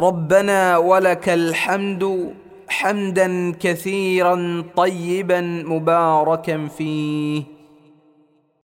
ربنا ولك الحمد حمدا كثيرا طيبا مباركا فيه.